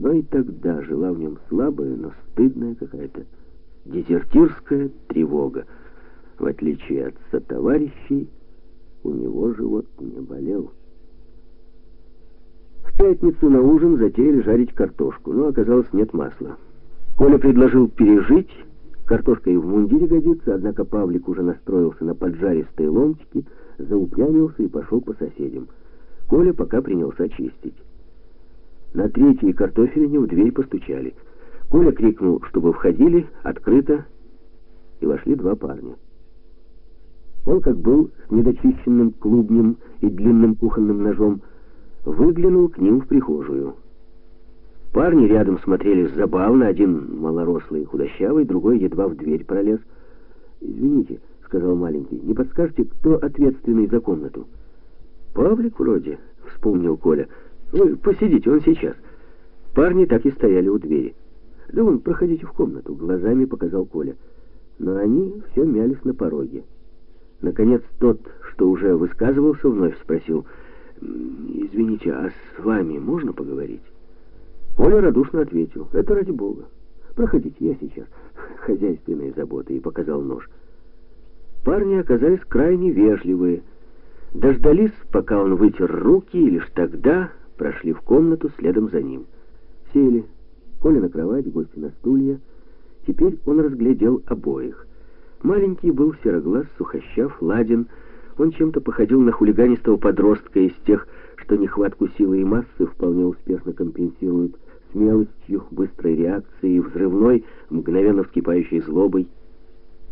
Но и тогда жила в нем слабая, но стыдная какая-то дезертирская тревога. В отличие от сотоварищей, у него живот не болел. В пятницу на ужин затеяли жарить картошку, но оказалось нет масла. Коля предложил пережить, картошка и в мундире годится, однако Павлик уже настроился на поджаристые ломтики, заупрямился и пошел по соседям. Коля пока принялся чистить. На третьей картофелине в дверь постучали. Коля крикнул, чтобы входили, открыто, и вошли два парня. Он, как был с недочищенным клубнем и длинным кухонным ножом, выглянул к ним в прихожую. Парни рядом смотрели забавно, один малорослый и худощавый, другой едва в дверь пролез. «Извините», — сказал маленький, — «не подскажете, кто ответственный за комнату?» «Павлик вроде», — вспомнил Коля. «Вы посидите, он сейчас». Парни так и стояли у двери. «Да вон, проходите в комнату», — глазами показал Коля. Но они все мялись на пороге. Наконец тот, что уже высказывался, вновь спросил, «Извините, а с вами можно поговорить?» Коля радушно ответил, «Это ради бога. Проходите, я сейчас. Хозяйственные заботы», и показал нож. Парни оказались крайне вежливые. Дождались, пока он вытер руки, и лишь тогда прошли в комнату следом за ним. Сели. Коля на кровать, гости на стулья. Теперь он разглядел обоих. Маленький был сероглаз, сухощав, ладен. Он чем-то походил на хулиганистого подростка из тех, что нехватку силы и массы вполне успешно компенсируют смелостью, быстрой реакцией, взрывной, мгновенно вскипающей злобой.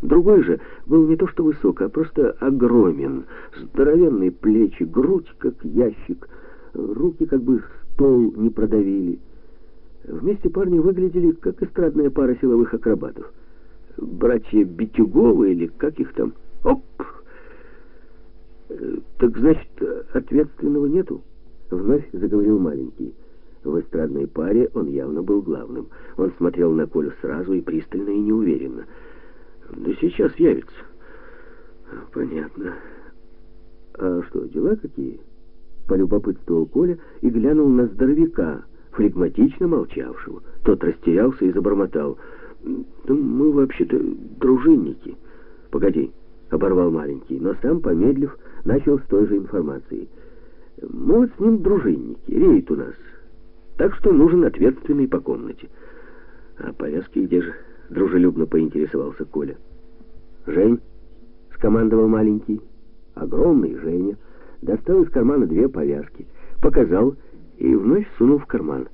Другой же был не то что высок, а просто огромен. Здоровенные плечи, грудь как ящик, руки как бы стол не продавили. Вместе парни выглядели как эстрадная пара силовых акробатов братья Битюговы или как их там. Оп! Э, так значит, ответственного нету? Вновь заговорил маленький. В эстрадной паре он явно был главным. Он смотрел на Колю сразу и пристально, и неуверенно. Да сейчас явится. Понятно. А что, дела какие? Полюбопытствовал Коля и глянул на здоровяка, флегматично молчавшего. Тот растерялся и забормотал — мы вообще-то дружинники. Погоди, оборвал маленький, но сам, помедлив, начал с той же информацией. Мы вот с ним дружинники, рейд у нас. Так что нужен ответственный по комнате. А повязки где же? Дружелюбно поинтересовался Коля. Жень, скомандовал маленький. Огромный Женя достал из кармана две повязки, показал и вновь сунул в карман.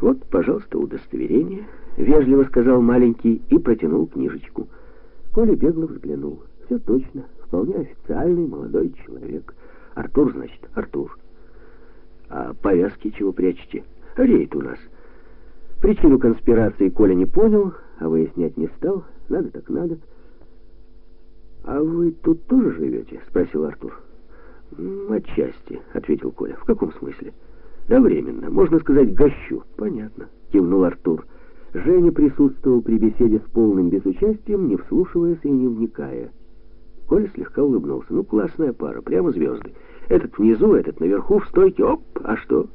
Вот, пожалуйста, удостоверение — вежливо сказал маленький и протянул книжечку. Коля бегло взглянул. Все точно, вполне официальный молодой человек. Артур, значит, Артур. А повязки чего прячете? Рейд у нас. Причину конспирации Коля не понял, а выяснять не стал. Надо так надо. «А вы тут тоже живете?» — спросил Артур. «Отчасти», — ответил Коля. «В каком смысле?» «Да временно. Можно сказать, гощу». «Понятно», — кивнул Артур. Женя присутствовал при беседе с полным безучастием, не вслушиваясь и не вникая. Коля слегка улыбнулся. Ну, классная пара, прямо звезды. Этот внизу, этот наверху, в стойке. Оп, а что?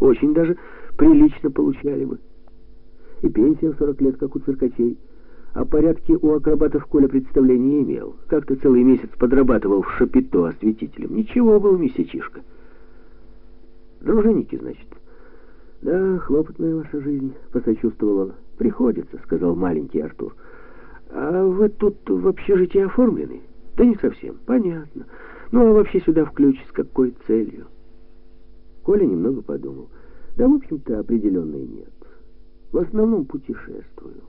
Очень даже прилично получали бы. И пенсия в 40 лет, как у циркачей. О порядке у акробатов Коля представления имел. Как-то целый месяц подрабатывал в шапито осветителем. Ничего был месячишка. Дружинники, значит. «Да, хлопотная ваша жизнь», — посочувствовал он. «Приходится», — сказал маленький Артур. «А вы тут в общежитии оформлены?» «Да не совсем. Понятно. Ну, а вообще сюда в ключ с какой целью?» Коля немного подумал. «Да, в общем-то, определенной нет. В основном путешествую.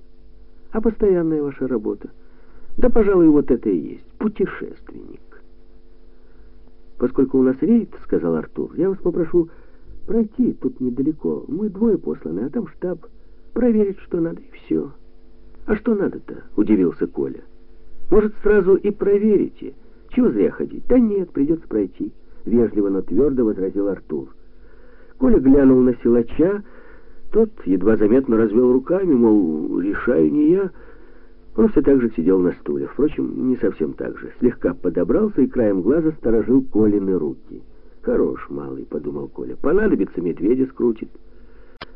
А постоянная ваша работа? Да, пожалуй, вот это и есть. Путешественник». «Поскольку у нас рейд, — сказал Артур, — я вас попрошу пройти тут недалеко. Мы двое посланы, а там штаб». Проверить, что надо, и все. А что надо-то? Удивился Коля. Может, сразу и проверите? Чего зря ходить? Да нет, придется пройти. Вежливо, но твердо возразил Артур. Коля глянул на силача. Тот едва заметно развел руками, мол, решаю не я. Он все так же сидел на стуле. Впрочем, не совсем так же. Слегка подобрался и краем глаза сторожил Колины руки. «Хорош, малый», — подумал Коля. «Понадобится, медведя скрутит».